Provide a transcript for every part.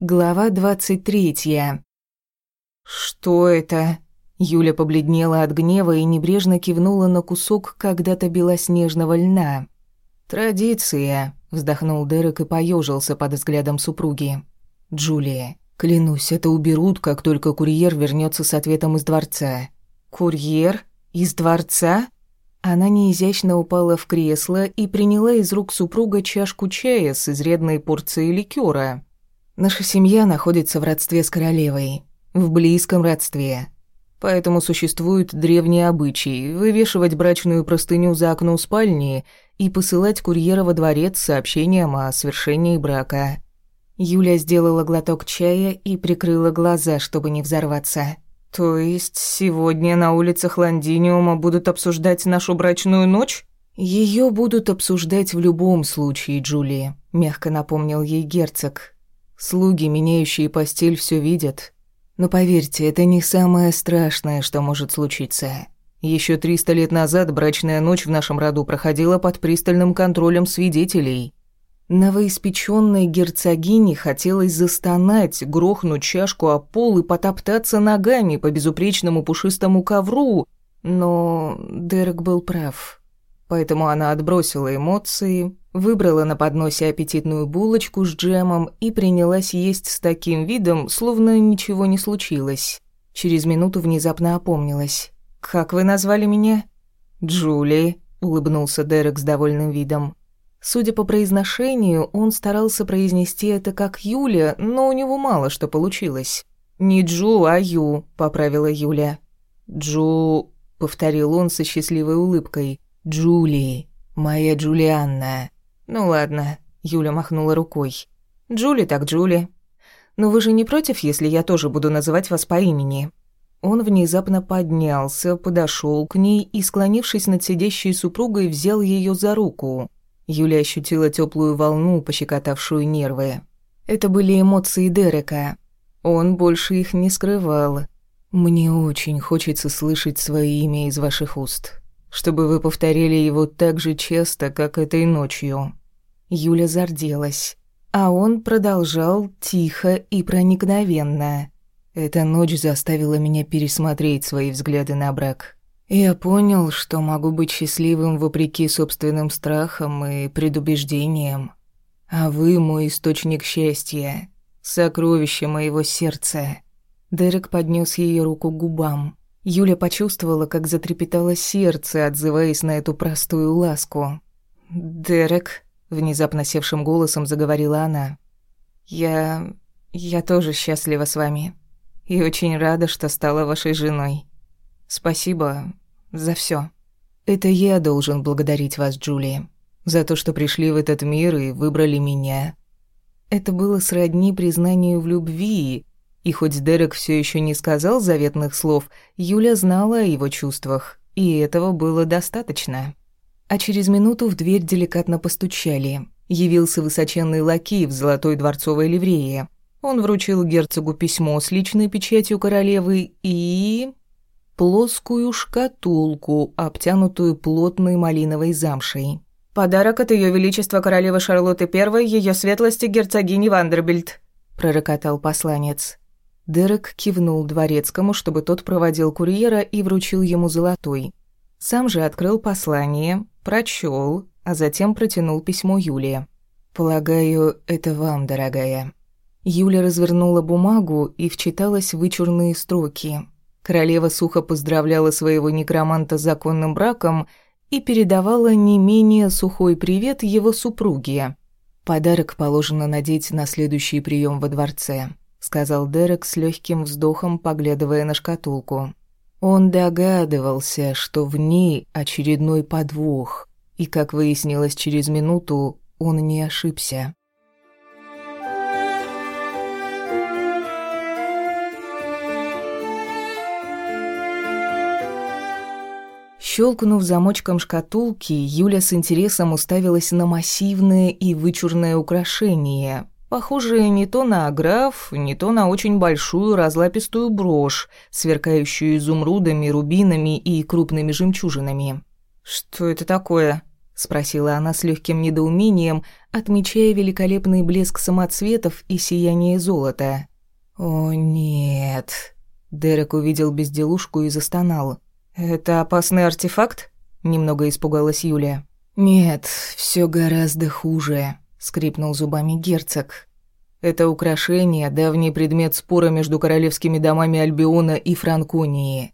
Глава двадцать третья. «Что это?» Юля побледнела от гнева и небрежно кивнула на кусок когда-то белоснежного льна. «Традиция», — вздохнул Дерек и поежился под взглядом супруги. «Джулия, клянусь, это уберут, как только курьер вернется с ответом из дворца». «Курьер? Из дворца?» Она неизящно упала в кресло и приняла из рук супруга чашку чая с изрядной порцией ликера. Наша семья находится в родстве с королевой, в близком родстве. Поэтому существуют древние обычаи вывешивать брачную простыню за окно спальни и посылать курьера во дворец с сообщением о свершении брака. Юля сделала глоток чая и прикрыла глаза, чтобы не взорваться. То есть сегодня на улицах Лондиниума будут обсуждать нашу брачную ночь? Ее будут обсуждать в любом случае, Джули, мягко напомнил ей герцог. Слуги, меняющие постель, все видят. Но поверьте, это не самое страшное, что может случиться. Еще триста лет назад брачная ночь в нашем роду проходила под пристальным контролем свидетелей. Новоиспеченной герцогине хотелось застонать, грохнуть чашку о пол и потоптаться ногами по безупречному пушистому ковру, но Дерек был прав. Поэтому она отбросила эмоции, выбрала на подносе аппетитную булочку с джемом и принялась есть с таким видом, словно ничего не случилось. Через минуту внезапно опомнилась. «Как вы назвали меня?» «Джули», — улыбнулся Дерек с довольным видом. Судя по произношению, он старался произнести это как Юля, но у него мало что получилось. «Не Джу, а Ю», — поправила Юля. «Джу», — повторил он со счастливой улыбкой. «Джули, моя Джулианна». «Ну ладно», — Юля махнула рукой. «Джули так Джули. Но вы же не против, если я тоже буду называть вас по имени?» Он внезапно поднялся, подошел к ней и, склонившись над сидящей супругой, взял ее за руку. Юля ощутила теплую волну, пощекотавшую нервы. Это были эмоции Дерека. Он больше их не скрывал. «Мне очень хочется слышать свое имя из ваших уст чтобы вы повторили его так же часто, как этой ночью». Юля зарделась, а он продолжал тихо и проникновенно. Эта ночь заставила меня пересмотреть свои взгляды на брак. Я понял, что могу быть счастливым вопреки собственным страхам и предубеждениям. А вы мой источник счастья, сокровище моего сердца. Дерек поднес ее руку к губам. Юля почувствовала, как затрепетало сердце, отзываясь на эту простую ласку. «Дерек», — внезапно севшим голосом заговорила она, — «я... я тоже счастлива с вами и очень рада, что стала вашей женой. Спасибо за все. Это я должен благодарить вас, Джулия, за то, что пришли в этот мир и выбрали меня». Это было сродни признанию в любви, и хоть Дерек все еще не сказал заветных слов, Юля знала о его чувствах, и этого было достаточно. А через минуту в дверь деликатно постучали. Явился высоченный лакей в золотой дворцовой ливрее. Он вручил герцогу письмо с личной печатью королевы и... плоскую шкатулку, обтянутую плотной малиновой замшей. «Подарок от Ее Величества королевы Шарлотты I, Ее Светлости герцогини Вандербильд», — пророкотал посланец. Дерек кивнул дворецкому, чтобы тот проводил курьера и вручил ему золотой. Сам же открыл послание, прочел, а затем протянул письмо Юлии. «Полагаю, это вам, дорогая». Юля развернула бумагу и вчиталась в вычурные строки. Королева сухо поздравляла своего некроманта с законным браком и передавала не менее сухой привет его супруге. Подарок положено надеть на следующий прием во дворце сказал Дерек с легким вздохом, поглядывая на шкатулку. Он догадывался, что в ней очередной подвох, и, как выяснилось через минуту, он не ошибся. Щелкнув замочком шкатулки, Юля с интересом уставилась на массивное и вычурное украшение, Похожее не то на аграф, не то на очень большую разлапистую брошь, сверкающую изумрудами, рубинами и крупными жемчужинами. «Что это такое?» — спросила она с легким недоумением, отмечая великолепный блеск самоцветов и сияние золота. О нет. Дерек увидел безделушку и застонал. Это опасный артефакт? немного испугалась Юля. Нет, все гораздо хуже, скрипнул зубами герцог. Это украшение давний предмет спора между королевскими домами Альбиона и Франконии.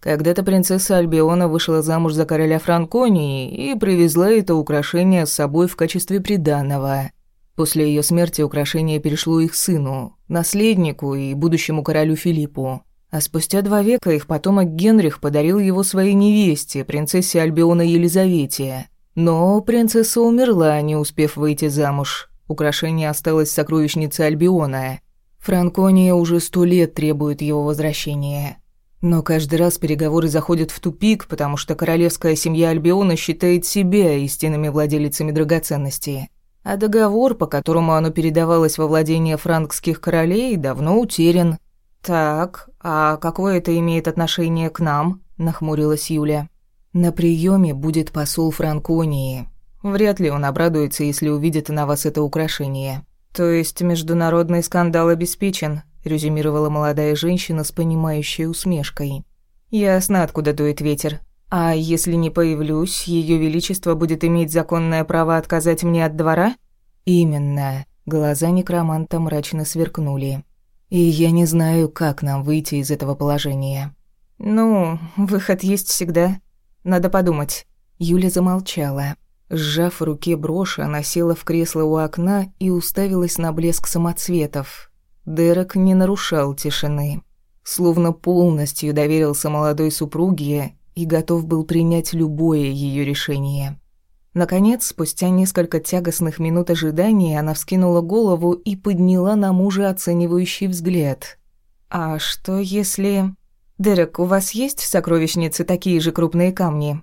Когда-то принцесса Альбиона вышла замуж за короля Франконии и привезла это украшение с собой в качестве приданого. После ее смерти украшение перешло их сыну, наследнику и будущему королю Филиппу. А спустя два века их потомок Генрих подарил его своей невесте, принцессе Альбиона Елизавете. Но принцесса умерла, не успев выйти замуж. Украшение осталось в сокровищнице Альбиона. Франкония уже сто лет требует его возвращения. Но каждый раз переговоры заходят в тупик, потому что королевская семья Альбиона считает себя истинными владелицами драгоценностей. А договор, по которому оно передавалось во владение франкских королей, давно утерян. «Так, а какое это имеет отношение к нам?» – нахмурилась Юля. «На приеме будет посол Франконии. Вряд ли он обрадуется, если увидит на вас это украшение. То есть международный скандал обеспечен?» резюмировала молодая женщина с понимающей усмешкой. Ясно, откуда дует ветер. А если не появлюсь, ее величество будет иметь законное право отказать мне от двора? Именно. Глаза некроманта мрачно сверкнули. И я не знаю, как нам выйти из этого положения. Ну, выход есть всегда. Надо подумать. Юля замолчала. Сжав в руке брошь, она села в кресло у окна и уставилась на блеск самоцветов, Дерек не нарушал тишины, словно полностью доверился молодой супруге и готов был принять любое ее решение. Наконец, спустя несколько тягостных минут ожидания, она вскинула голову и подняла на мужа оценивающий взгляд. «А что если...» «Дерек, у вас есть в сокровищнице такие же крупные камни?»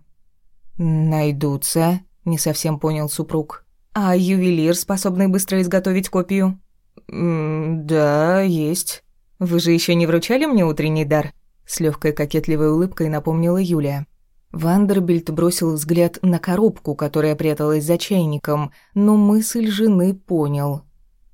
«Найдутся», — не совсем понял супруг. «А ювелир, способный быстро изготовить копию?» «Да, есть. Вы же еще не вручали мне утренний дар?» С легкой кокетливой улыбкой напомнила Юля. Вандербильд бросил взгляд на коробку, которая пряталась за чайником, но мысль жены понял.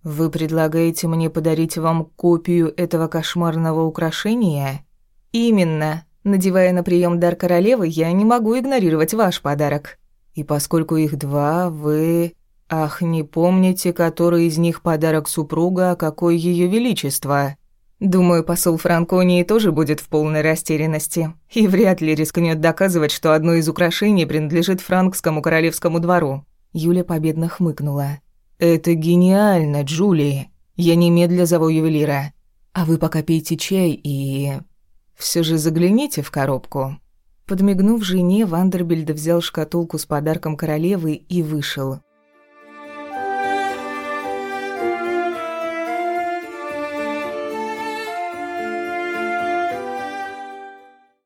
«Вы предлагаете мне подарить вам копию этого кошмарного украшения?» «Именно. Надевая на прием дар королевы, я не могу игнорировать ваш подарок. И поскольку их два, вы...» Ах, не помните, который из них подарок супруга, а какой ее величество? Думаю, посол Франконии тоже будет в полной растерянности и вряд ли рискнет доказывать, что одно из украшений принадлежит франкскому королевскому двору. Юля победно хмыкнула. Это гениально, Джули. Я немедля зову ювелира. А вы пока пейте чай и все же загляните в коробку. Подмигнув жене, Вандербильд взял шкатулку с подарком королевы и вышел.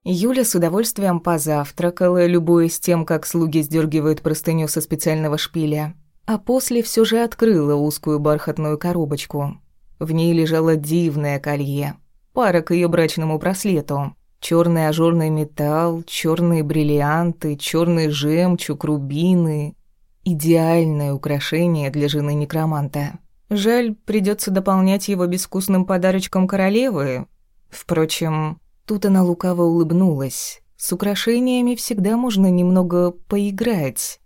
Юля с удовольствием позавтракала, любуясь тем, как слуги сдергивают простыню со специального шпиля, а после все же открыла узкую бархатную коробочку. В ней лежало дивное колье, пара к ее брачному браслету. Черный ажурный металл, черные бриллианты, черный жемчуг, рубины. Идеальное украшение для жены некроманта. Жаль, придется дополнять его безвкусным подарочком королевы. Впрочем, Тут она лукаво улыбнулась. С украшениями всегда можно немного поиграть.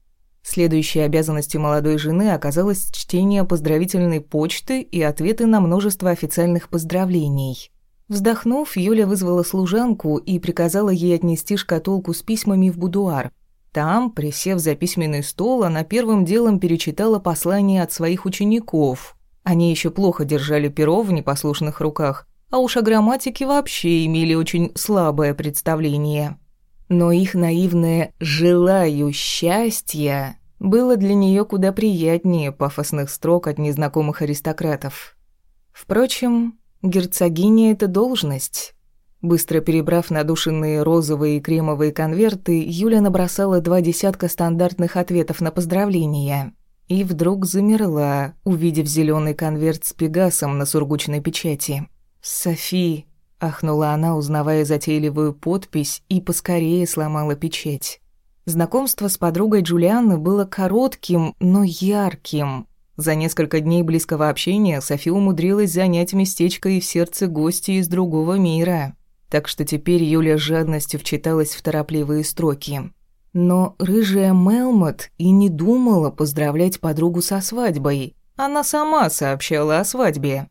Следующей обязанностью молодой жены оказалось чтение поздравительной почты и ответы на множество официальных поздравлений. Вздохнув, Юля вызвала служанку и приказала ей отнести шкатулку с письмами в будуар. Там, присев за письменный стол, она первым делом перечитала послания от своих учеников. Они еще плохо держали перо в непослушных руках, а уж о грамматике вообще имели очень слабое представление. Но их наивное «желаю счастья» было для нее куда приятнее пафосных строк от незнакомых аристократов. Впрочем, герцогиня — это должность. Быстро перебрав надушенные розовые и кремовые конверты, Юля набросала два десятка стандартных ответов на поздравления. И вдруг замерла, увидев зеленый конверт с пегасом на сургучной печати. «Софи!» — ахнула она, узнавая затейливую подпись, и поскорее сломала печать. Знакомство с подругой Джулианны было коротким, но ярким. За несколько дней близкого общения Софи умудрилась занять местечко и в сердце гостя из другого мира. Так что теперь Юля с жадностью вчиталась в торопливые строки. Но рыжая Мелмот и не думала поздравлять подругу со свадьбой. Она сама сообщала о свадьбе.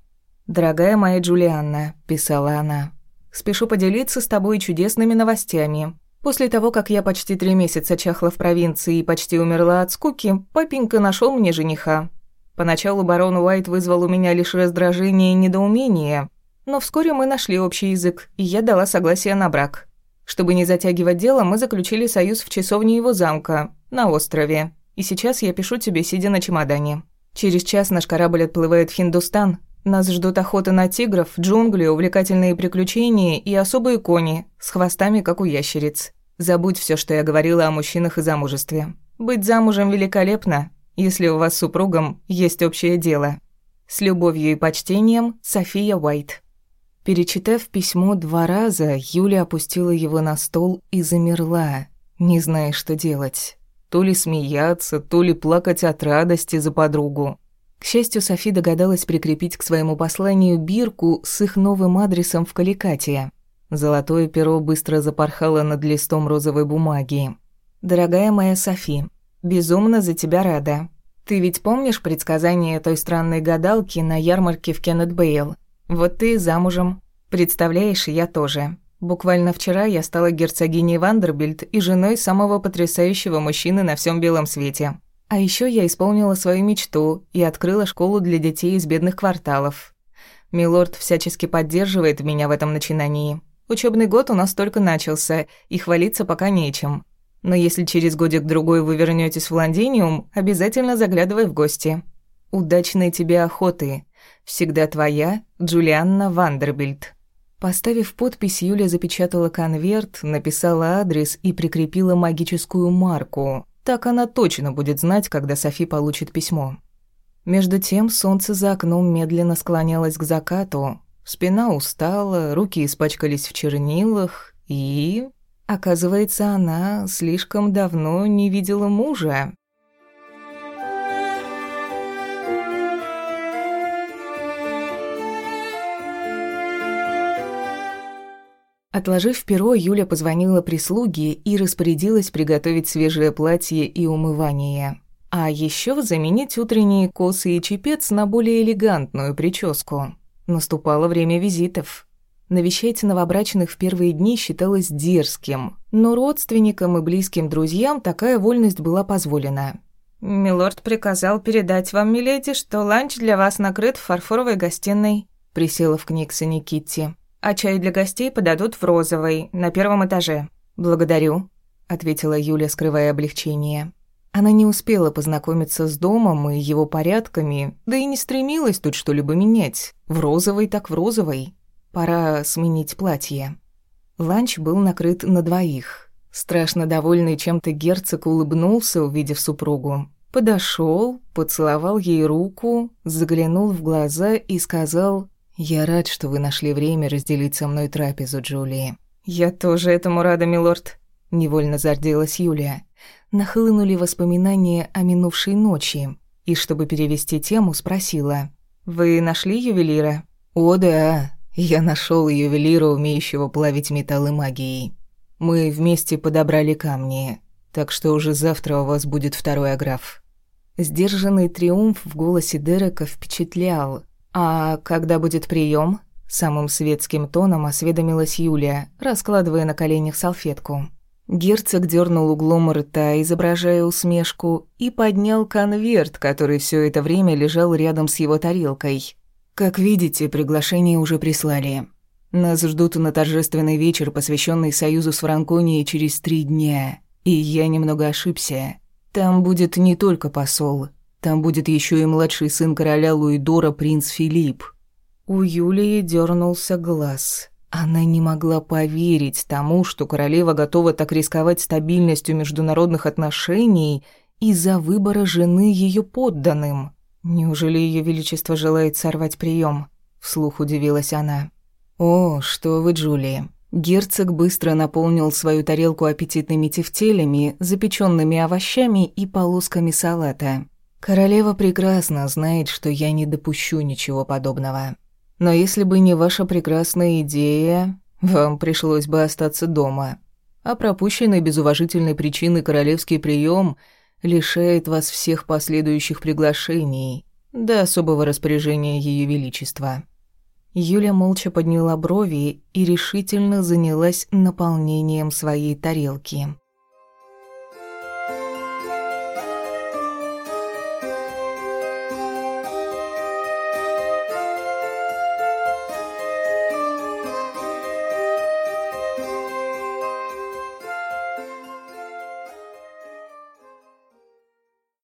«Дорогая моя Джулианна», – писала она, – «спешу поделиться с тобой чудесными новостями. После того, как я почти три месяца чахла в провинции и почти умерла от скуки, папенька нашел мне жениха. Поначалу барон Уайт вызвал у меня лишь раздражение и недоумение, но вскоре мы нашли общий язык, и я дала согласие на брак. Чтобы не затягивать дело, мы заключили союз в часовне его замка, на острове. И сейчас я пишу тебе, сидя на чемодане. Через час наш корабль отплывает в Хиндустан. Нас ждут охота на тигров, джунгли, увлекательные приключения и особые кони с хвостами, как у ящериц. Забудь все, что я говорила о мужчинах и замужестве. Быть замужем великолепно, если у вас с супругом есть общее дело. С любовью и почтением, София Уайт. Перечитав письмо два раза, Юля опустила его на стол и замерла, не зная, что делать. То ли смеяться, то ли плакать от радости за подругу. К счастью, Софи догадалась прикрепить к своему посланию бирку с их новым адресом в Каликате. Золотое перо быстро запорхало над листом розовой бумаги. «Дорогая моя Софи, безумно за тебя рада. Ты ведь помнишь предсказание той странной гадалки на ярмарке в Кеннет-Бейл? Вот ты замужем. Представляешь, я тоже. Буквально вчера я стала герцогиней Вандербильд и женой самого потрясающего мужчины на всем белом свете. А еще я исполнила свою мечту и открыла школу для детей из бедных кварталов. Милорд всячески поддерживает меня в этом начинании. Учебный год у нас только начался, и хвалиться пока нечем. Но если через годик-другой вы вернетесь в Лондиниум, обязательно заглядывай в гости. Удачной тебе охоты. Всегда твоя Джулианна Вандербильд. Поставив подпись, Юля запечатала конверт, написала адрес и прикрепила магическую марку. Так она точно будет знать, когда Софи получит письмо. Между тем солнце за окном медленно склонялось к закату. Спина устала, руки испачкались в чернилах, и... Оказывается, она слишком давно не видела мужа. Отложив перо, Юля позвонила прислуге и распорядилась приготовить свежее платье и умывание. А еще заменить утренние косы и чепец на более элегантную прическу. Наступало время визитов. Навещать новобрачных в первые дни считалось дерзким, но родственникам и близким друзьям такая вольность была позволена. «Милорд приказал передать вам, миледи, что ланч для вас накрыт в фарфоровой гостиной», присела в Книксоне Китти а чай для гостей подадут в розовой, на первом этаже. Благодарю», — ответила Юля, скрывая облегчение. Она не успела познакомиться с домом и его порядками, да и не стремилась тут что-либо менять. В розовой так в розовой. Пора сменить платье. Ланч был накрыт на двоих. Страшно довольный чем-то герцог улыбнулся, увидев супругу. Подошел, поцеловал ей руку, заглянул в глаза и сказал «Я рад, что вы нашли время разделить со мной трапезу, Джулии». «Я тоже этому рада, милорд», — невольно зарделась Юлия. Нахлынули воспоминания о минувшей ночи, и, чтобы перевести тему, спросила. «Вы нашли ювелира?» «О, да, я нашел ювелира, умеющего плавить металлы магией. Мы вместе подобрали камни, так что уже завтра у вас будет второй аграф». Сдержанный триумф в голосе Дерека впечатлял, «А когда будет прием? самым светским тоном осведомилась Юлия, раскладывая на коленях салфетку. Герцог дернул углом рта, изображая усмешку, и поднял конверт, который все это время лежал рядом с его тарелкой. «Как видите, приглашение уже прислали. Нас ждут на торжественный вечер, посвященный союзу с Франконией через три дня. И я немного ошибся. Там будет не только посол, там будет еще и младший сын короля Луидора, принц Филипп. У Юлии дернулся глаз. Она не могла поверить тому, что королева готова так рисковать стабильностью международных отношений из-за выбора жены ее подданным. Неужели ее величество желает сорвать прием? Вслух удивилась она. «О, что вы, Джулия. Герцог быстро наполнил свою тарелку аппетитными тефтелями, запеченными овощами и полосками салата. Королева прекрасно знает, что я не допущу ничего подобного. Но если бы не ваша прекрасная идея, вам пришлось бы остаться дома. А пропущенный без уважительной причины королевский прием лишает вас всех последующих приглашений до особого распоряжения Ее Величества. Юля молча подняла брови и решительно занялась наполнением своей тарелки.